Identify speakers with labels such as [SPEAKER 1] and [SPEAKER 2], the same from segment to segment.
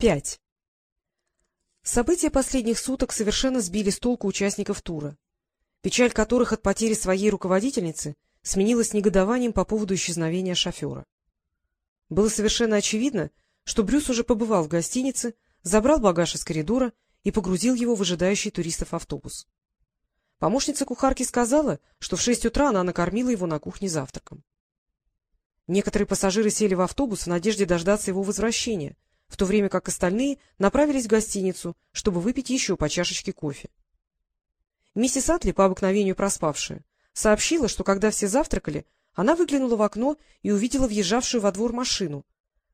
[SPEAKER 1] 5. События последних суток совершенно сбили с толку участников тура, печаль которых от потери своей руководительницы сменилась негодованием по поводу исчезновения шофера. Было совершенно очевидно, что Брюс уже побывал в гостинице, забрал багаж из коридора и погрузил его в ожидающий туристов автобус. Помощница кухарки сказала, что в шесть утра она накормила его на кухне завтраком. Некоторые пассажиры сели в автобус в надежде дождаться его возвращения — в то время как остальные направились в гостиницу, чтобы выпить еще по чашечке кофе. Миссис Атли, по обыкновению проспавшая, сообщила, что когда все завтракали, она выглянула в окно и увидела въезжавшую во двор машину,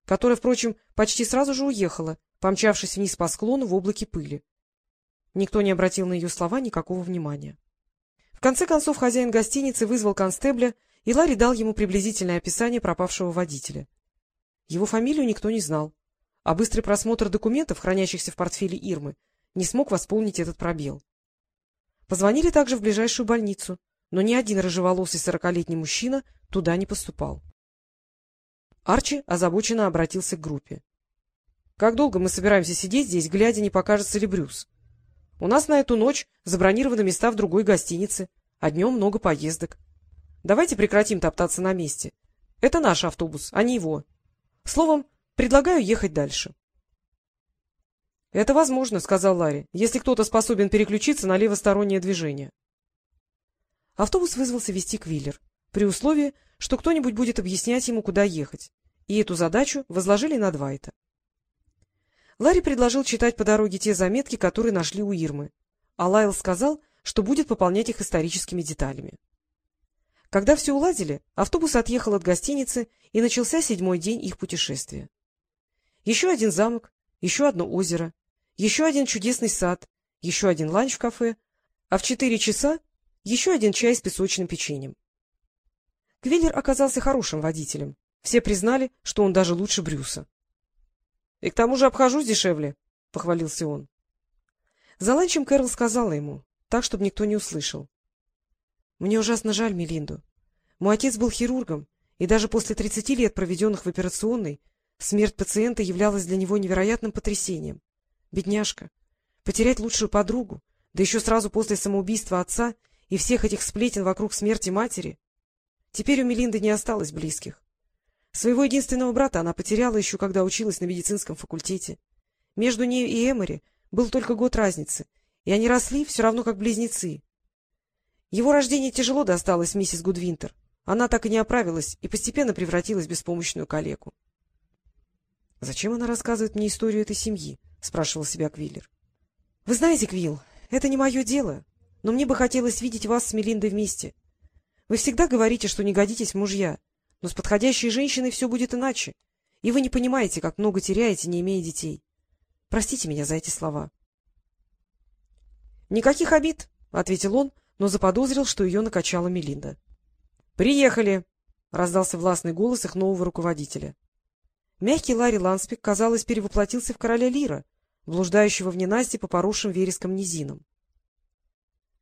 [SPEAKER 1] которая, впрочем, почти сразу же уехала, помчавшись вниз по склону в облаке пыли. Никто не обратил на ее слова никакого внимания. В конце концов хозяин гостиницы вызвал констебля, и Ларри дал ему приблизительное описание пропавшего водителя. Его фамилию никто не знал а быстрый просмотр документов, хранящихся в портфеле Ирмы, не смог восполнить этот пробел. Позвонили также в ближайшую больницу, но ни один рыжеволосый сорокалетний мужчина туда не поступал. Арчи озабоченно обратился к группе. — Как долго мы собираемся сидеть здесь, глядя, не покажется ли Брюс? У нас на эту ночь забронированы места в другой гостинице, а днем много поездок. Давайте прекратим топтаться на месте. Это наш автобус, а не его. Словом, Предлагаю ехать дальше. — Это возможно, — сказал Ларри, — если кто-то способен переключиться на левостороннее движение. Автобус вызвался вести Квиллер, при условии, что кто-нибудь будет объяснять ему, куда ехать, и эту задачу возложили на Двайта. Ларри предложил читать по дороге те заметки, которые нашли у Ирмы, а Лайл сказал, что будет пополнять их историческими деталями. Когда все уладили, автобус отъехал от гостиницы, и начался седьмой день их путешествия. Еще один замок, еще одно озеро, еще один чудесный сад, еще один ланч в кафе, а в четыре часа еще один чай с песочным печеньем. Квиллер оказался хорошим водителем. Все признали, что он даже лучше Брюса. — И к тому же обхожусь дешевле, — похвалился он. За ланчем Кэрол сказала ему, так, чтобы никто не услышал. — Мне ужасно жаль Мелинду. Мой отец был хирургом, и даже после тридцати лет, проведенных в операционной, Смерть пациента являлась для него невероятным потрясением. Бедняжка. Потерять лучшую подругу, да еще сразу после самоубийства отца и всех этих сплетен вокруг смерти матери. Теперь у Мелинды не осталось близких. Своего единственного брата она потеряла еще, когда училась на медицинском факультете. Между ней и Эмори был только год разницы, и они росли все равно как близнецы. Его рождение тяжело досталось миссис Гудвинтер. Она так и не оправилась и постепенно превратилась в беспомощную калеку. — Зачем она рассказывает мне историю этой семьи? — спрашивал себя Квиллер. — Вы знаете, Квилл, это не мое дело, но мне бы хотелось видеть вас с Мелиндой вместе. Вы всегда говорите, что не годитесь мужья, но с подходящей женщиной все будет иначе, и вы не понимаете, как много теряете, не имея детей. Простите меня за эти слова. — Никаких обид, — ответил он, но заподозрил, что ее накачала Мелинда. — Приехали! — раздался властный голос их нового руководителя. Мягкий Ларри Ланспик, казалось, перевоплотился в короля Лира, блуждающего в ненасти по поросшим вереском низинам.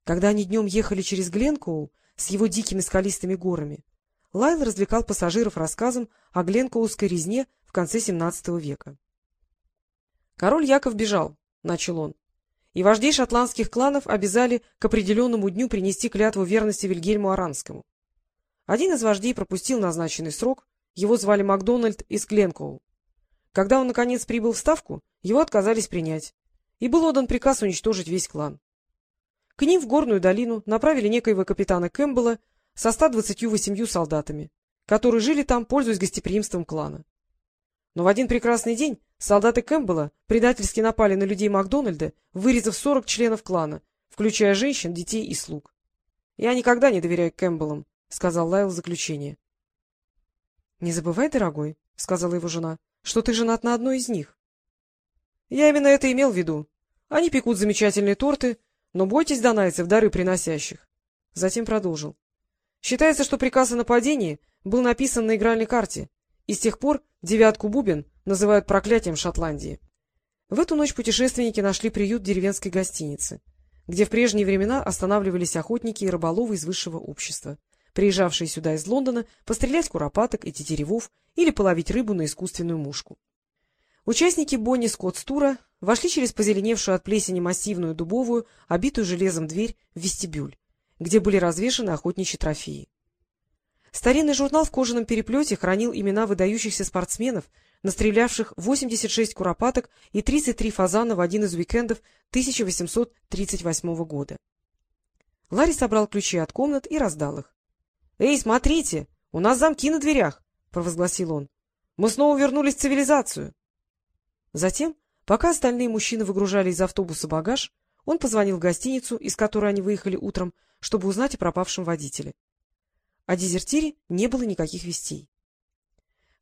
[SPEAKER 1] Когда они днем ехали через Гленкоу с его дикими скалистыми горами, Лайл развлекал пассажиров рассказом о Гленкоускской резне в конце XVII века. «Король Яков бежал», — начал он, — «и вождей шотландских кланов обязали к определенному дню принести клятву верности Вильгельму Аранскому. Один из вождей пропустил назначенный срок, его звали Макдональд из Гленкоу. Когда он, наконец, прибыл в Ставку, его отказались принять, и был отдан приказ уничтожить весь клан. К ним в горную долину направили некоего капитана Кэмпбелла со 128 солдатами, которые жили там, пользуясь гостеприимством клана. Но в один прекрасный день солдаты Кэмпбелла предательски напали на людей Макдональда, вырезав 40 членов клана, включая женщин, детей и слуг. — Я никогда не доверяю Кэмпбеллам, — сказал Лайл в заключение. — Не забывай, дорогой, — сказала его жена, — что ты женат на одной из них. — Я именно это имел в виду. Они пекут замечательные торты, но бойтесь донайцев, дары приносящих. Затем продолжил. Считается, что приказ о нападении был написан на игральной карте, и с тех пор девятку бубен называют проклятием Шотландии. В эту ночь путешественники нашли приют деревенской гостинице, где в прежние времена останавливались охотники и рыболовы из высшего общества приезжавшие сюда из Лондона пострелять куропаток и тетеревов или половить рыбу на искусственную мушку. Участники Бонни Скотт-стура вошли через позеленевшую от плесени массивную дубовую, обитую железом дверь в вестибюль, где были развешаны охотничьи трофеи. Старинный журнал в кожаном переплете хранил имена выдающихся спортсменов, настрелявших 86 куропаток и 33 фазана в один из уикендов 1838 года. Ларри собрал ключи от комнат и раздал их. — Эй, смотрите, у нас замки на дверях! — провозгласил он. — Мы снова вернулись в цивилизацию. Затем, пока остальные мужчины выгружали из автобуса багаж, он позвонил в гостиницу, из которой они выехали утром, чтобы узнать о пропавшем водителе. О дезертире не было никаких вестей.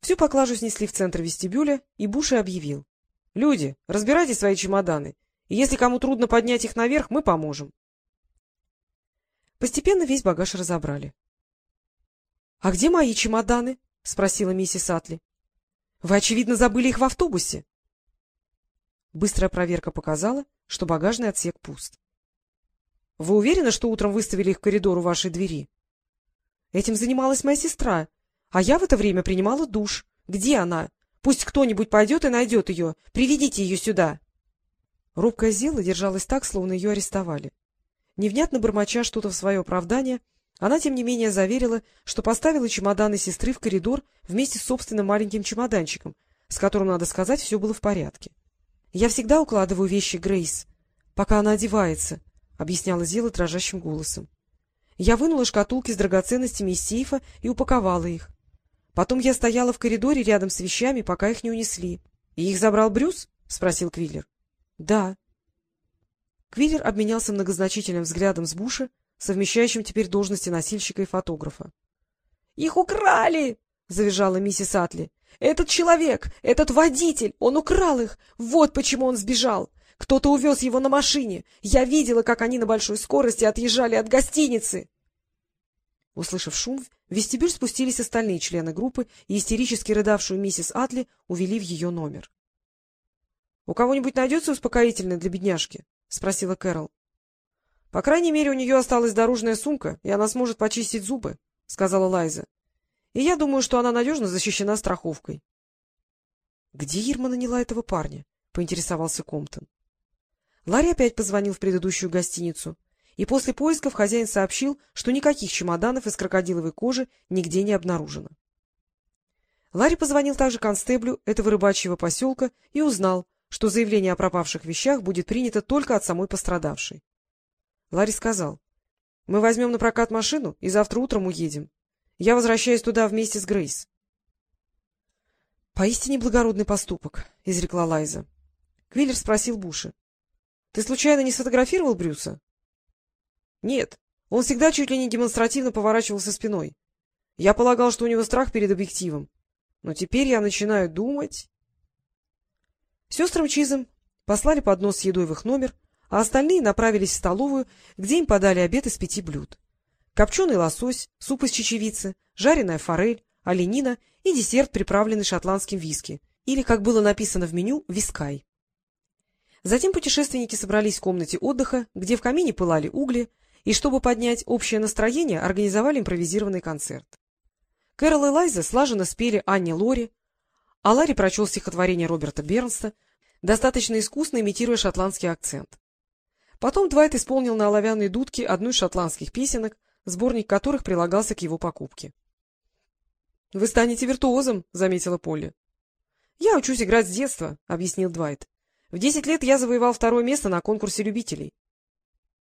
[SPEAKER 1] Всю поклажу снесли в центр вестибюля, и Буши объявил. — Люди, разбирайте свои чемоданы, и если кому трудно поднять их наверх, мы поможем. Постепенно весь багаж разобрали. — А где мои чемоданы? — спросила миссис Атли. — Вы, очевидно, забыли их в автобусе. Быстрая проверка показала, что багажный отсек пуст. — Вы уверены, что утром выставили их в коридор у вашей двери? — Этим занималась моя сестра, а я в это время принимала душ. Где она? Пусть кто-нибудь пойдет и найдет ее. Приведите ее сюда. Робкая Зела держалась так, словно ее арестовали. Невнятно бормоча что-то в свое оправдание, она, тем не менее, заверила, что поставила чемоданы сестры в коридор вместе с собственным маленьким чемоданчиком, с которым, надо сказать, все было в порядке. — Я всегда укладываю вещи Грейс, пока она одевается, — объясняла Зила дрожащим голосом. Я вынула шкатулки с драгоценностями из сейфа и упаковала их. Потом я стояла в коридоре рядом с вещами, пока их не унесли. — И их забрал Брюс? — спросил Квиллер. — Да. Квиллер обменялся многозначительным взглядом с Буша, совмещающим теперь должности носильщика и фотографа. — Их украли! — завизжала миссис Атли. Этот человек, этот водитель, он украл их. Вот почему он сбежал. Кто-то увез его на машине. Я видела, как они на большой скорости отъезжали от гостиницы. Услышав шум, в вестибюль спустились остальные члены группы и истерически рыдавшую миссис Атли увели в ее номер. — У кого-нибудь найдется успокоительное для бедняжки? — спросила Кэрол. — По крайней мере, у нее осталась дорожная сумка, и она сможет почистить зубы, — сказала Лайза и я думаю, что она надежно защищена страховкой. — Где Ирма наняла этого парня? — поинтересовался Комптон. Ларри опять позвонил в предыдущую гостиницу, и после поисков хозяин сообщил, что никаких чемоданов из крокодиловой кожи нигде не обнаружено. Ларри позвонил также констеблю этого рыбачьего поселка и узнал, что заявление о пропавших вещах будет принято только от самой пострадавшей. Ларри сказал, — Мы возьмем на прокат машину и завтра утром уедем. Я возвращаюсь туда вместе с Грейс. — Поистине благородный поступок, — изрекла Лайза. Квиллер спросил Буши. — Ты случайно не сфотографировал Брюса? — Нет. Он всегда чуть ли не демонстративно поворачивался спиной. Я полагал, что у него страх перед объективом. Но теперь я начинаю думать... Сестрам Чизом послали поднос с едой в их номер, а остальные направились в столовую, где им подали обед из пяти блюд копченый лосось, суп из чечевицы, жареная форель, оленина и десерт, приправленный шотландским виски, или, как было написано в меню, вискай. Затем путешественники собрались в комнате отдыха, где в камине пылали угли, и, чтобы поднять общее настроение, организовали импровизированный концерт. Кэрол и Лайза слаженно спели Анне Лори, а Ларри прочел стихотворение Роберта Бернста, достаточно искусно имитируя шотландский акцент. Потом Двайт исполнил на оловянной дудке одну из шотландских песенок, сборник которых прилагался к его покупке. — Вы станете виртуозом, — заметила Полли. — Я учусь играть с детства, — объяснил Двайт. — В десять лет я завоевал второе место на конкурсе любителей.